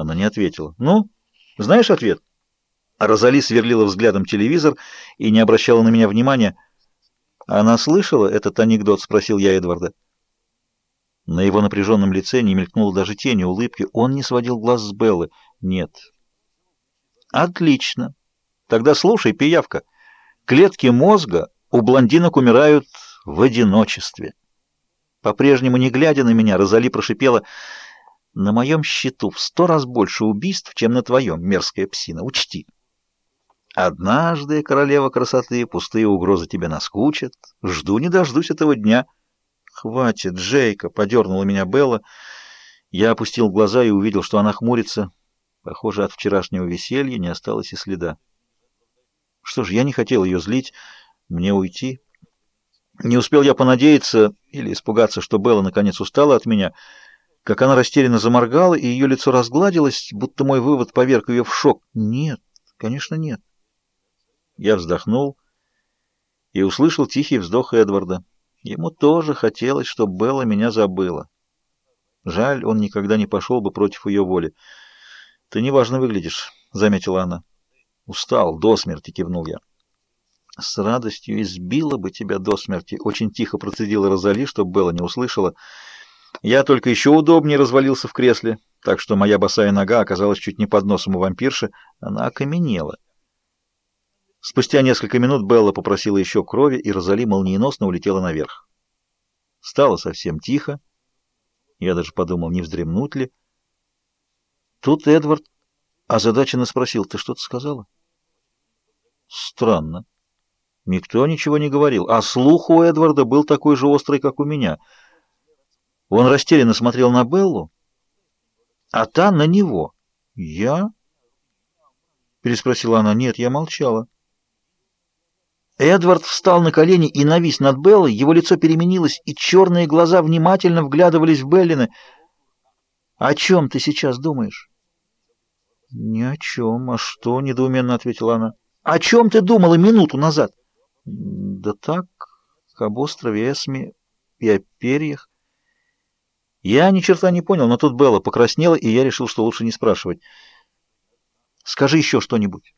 Она не ответила. «Ну, знаешь ответ?» Розали сверлила взглядом телевизор и не обращала на меня внимания. «Она слышала этот анекдот?» — спросил я Эдварда. На его напряженном лице не мелькнуло даже тени улыбки. Он не сводил глаз с Беллы. «Нет». «Отлично. Тогда слушай, пиявка. Клетки мозга у блондинок умирают в одиночестве». По-прежнему, не глядя на меня, Розали прошипела, «На моем счету в сто раз больше убийств, чем на твоем, мерзкая псина. Учти». Однажды, королева красоты, пустые угрозы тебе наскучат. Жду не дождусь этого дня. Хватит, Джейка, подернула меня Белла. Я опустил глаза и увидел, что она хмурится. Похоже, от вчерашнего веселья не осталось и следа. Что ж, я не хотел ее злить, мне уйти. Не успел я понадеяться или испугаться, что Белла наконец устала от меня, как она растерянно заморгала, и ее лицо разгладилось, будто мой вывод поверг ее в шок. Нет, конечно, нет. Я вздохнул и услышал тихий вздох Эдварда. Ему тоже хотелось, чтобы Белла меня забыла. Жаль, он никогда не пошел бы против ее воли. — Ты неважно выглядишь, — заметила она. — Устал, до смерти, — кивнул я. — С радостью избила бы тебя до смерти, — очень тихо процедила Розали, чтобы Белла не услышала. Я только еще удобнее развалился в кресле, так что моя босая нога оказалась чуть не под носом у вампирши. Она окаменела. Спустя несколько минут Белла попросила еще крови, и Розали молниеносно улетела наверх. Стало совсем тихо. Я даже подумал, не вздремнуть ли. Тут Эдвард озадаченно спросил, «Ты что-то сказала?» Странно. Никто ничего не говорил, а слух у Эдварда был такой же острый, как у меня. Он растерянно смотрел на Беллу, а та на него. «Я?» — переспросила она. «Нет, я молчала». Эдвард встал на колени и навис над Беллой, его лицо переменилось, и черные глаза внимательно вглядывались в Беллины. «О чем ты сейчас думаешь?» «Ни о чем. А что?» — недоуменно ответила она. «О чем ты думала минуту назад?» «Да так, об острове Эсми и о перьях». Я ни черта не понял, но тут Белла покраснела, и я решил, что лучше не спрашивать. «Скажи еще что-нибудь».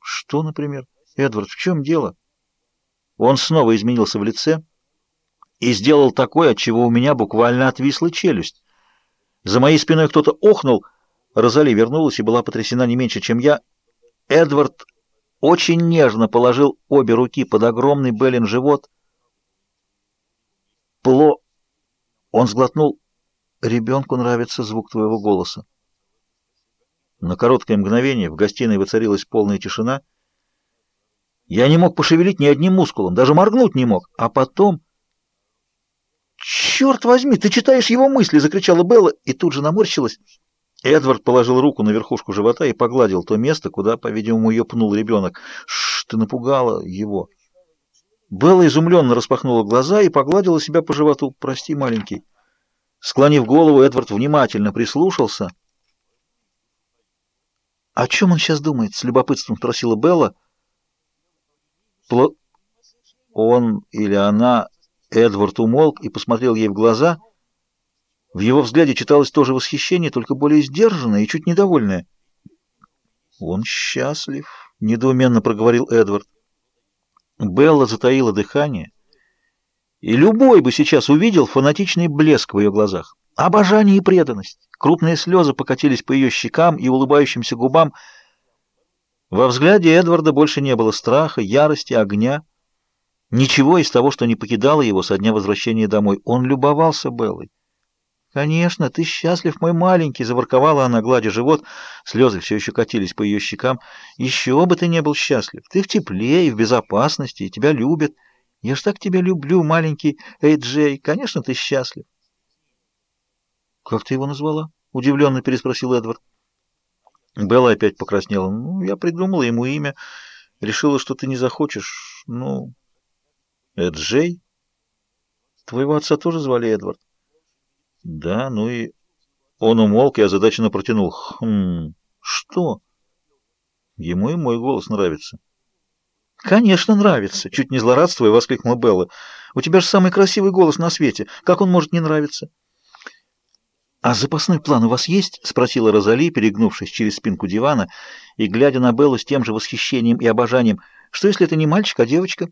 «Что, например?» «Эдвард, в чем дело?» Он снова изменился в лице и сделал такое, от чего у меня буквально отвисла челюсть. За моей спиной кто-то охнул. Розали вернулась и была потрясена не меньше, чем я. Эдвард очень нежно положил обе руки под огромный Беллин живот. Пло... Он сглотнул. «Ребенку нравится звук твоего голоса». На короткое мгновение в гостиной воцарилась полная тишина — я не мог пошевелить ни одним мускулом, даже моргнуть не мог. А потом... «Черт возьми, ты читаешь его мысли!» — закричала Белла и тут же наморщилась. Эдвард положил руку на верхушку живота и погладил то место, куда, по-видимому, ее пнул ребенок. «Шш, ты напугала его!» Белла изумленно распахнула глаза и погладила себя по животу. «Прости, маленький». Склонив голову, Эдвард внимательно прислушался. «О чем он сейчас думает?» — с любопытством спросила Белла. Пло... Он или она, Эдвард умолк и посмотрел ей в глаза. В его взгляде читалось тоже восхищение, только более сдержанное и чуть недовольное. «Он счастлив», — недоуменно проговорил Эдвард. Белла затаила дыхание, и любой бы сейчас увидел фанатичный блеск в ее глазах. Обожание и преданность. Крупные слезы покатились по ее щекам и улыбающимся губам — во взгляде Эдварда больше не было страха, ярости, огня. Ничего из того, что не покидало его со дня возвращения домой. Он любовался Беллой. «Конечно, ты счастлив, мой маленький!» — заворковала она, гладя живот. Слезы все еще катились по ее щекам. «Еще бы ты не был счастлив! Ты в тепле и в безопасности, и тебя любят. Я ж так тебя люблю, маленький Эй, Джей! Конечно, ты счастлив!» «Как ты его назвала?» — удивленно переспросил Эдвард. Белла опять покраснела. «Ну, я придумала ему имя. Решила, что ты не захочешь. Ну, Эджей? Твоего отца тоже звали Эдвард?» «Да, ну и...» Он умолк и озадаченно протянул. «Хм... Что?» Ему и мой голос нравится. «Конечно, нравится!» — чуть не злорадствуя воскликнула Белла. «У тебя же самый красивый голос на свете. Как он может не нравиться?» «А запасной план у вас есть?» — спросила Розали, перегнувшись через спинку дивана и глядя на Беллу с тем же восхищением и обожанием. «Что, если это не мальчик, а девочка?»